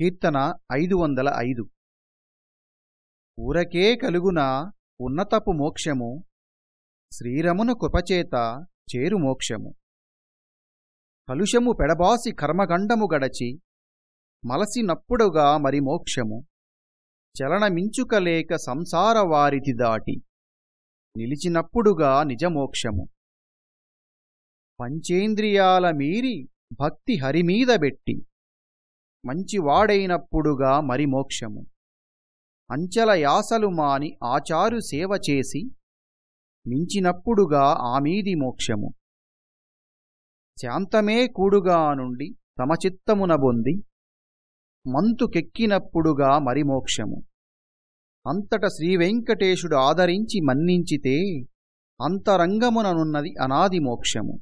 కీర్తన ఐదు వందల ఐదు. ఊరకే కలుగున ఉన్నతపు మోక్షము శ్రీరమున కృపచేత చేరు మోక్షము. కలుషము పెడబాసి కర్మగండము గడచి మలసినప్పుడుగా మరి మోక్షము. చలనమించుకలేక సంసార వారితి దాటి నిలిచినప్పుడుగా నిజమోక్షము. పంచేంద్రియాల మీరి భక్తి హరిమీద బెట్టి మంచివాడైనప్పుడుగా మరి మోక్షము. అంచల యాసలు మాని ఆచారు సేవ చేసి మించినప్పుడుగా ఆమీది మోక్షము. శాంతమే కూడుగా నుండి సమచిత్తమున బొంది మంతుకెక్కినప్పుడుగా మరి మోక్షము. అంతట శ్రీవెంకటేశుడు ఆదరించి మన్నించితే అంతరంగముననున్నది అనాది మోక్షము.